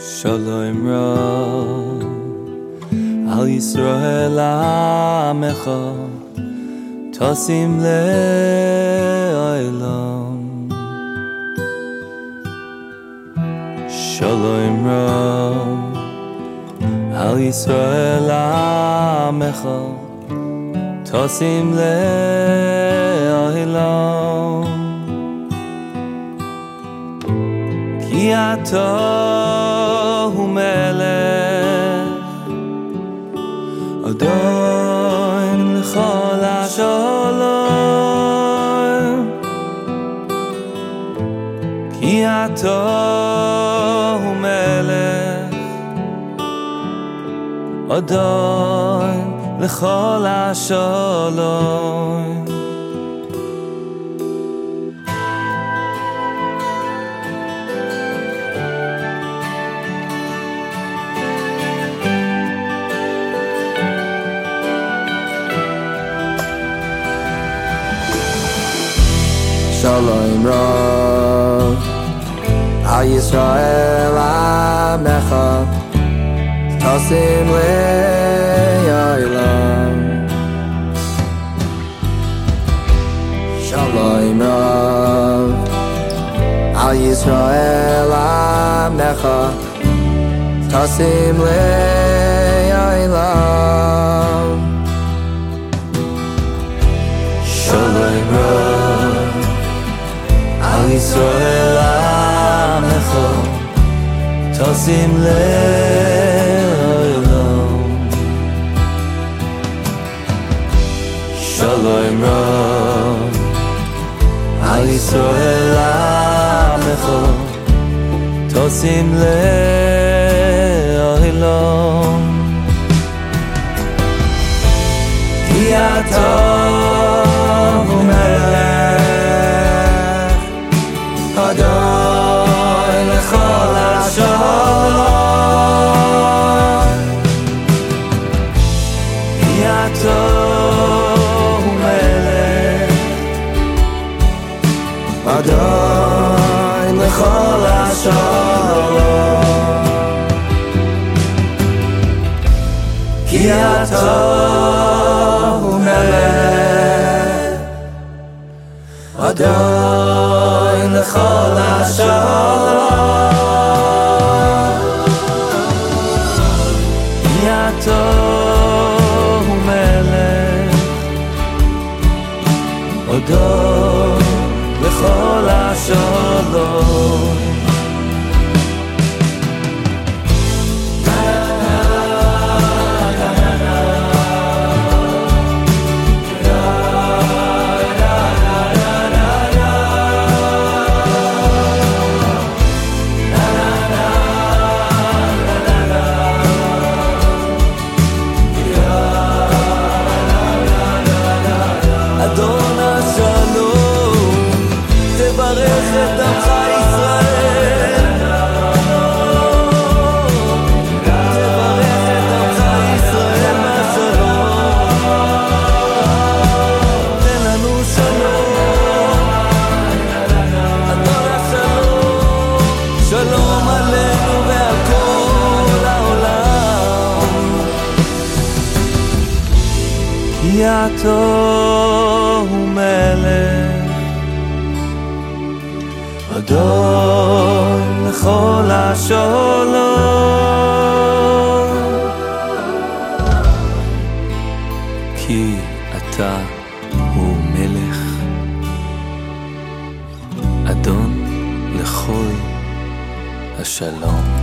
Shalom Ra Al Yisrael Amecha Tosim Le'olam. Shalom Ra Al Yisrael Amecha Tosim Le'olam. Ki Atah Ato hu melech Adoin l'chol ha-shalom Shalom Rav Ay Israel I'm nacha Tosim lei I love Sh'lai na Ay Israel I'm nacha Tosim lei I love Sh'lai gro תשים לעולם. שלום רב על ישראל המכון תשים לעולם. כי הטוב הוא מלך הדוב Ki atah hu melech Adon L'chol ha-shalom Ki atah hu melech א לכל לכול ברך את עמך ישראל. כי אתה הוא מלך. אדון לכל השלום. כי אתה הוא מלך, אדון לכל השלום.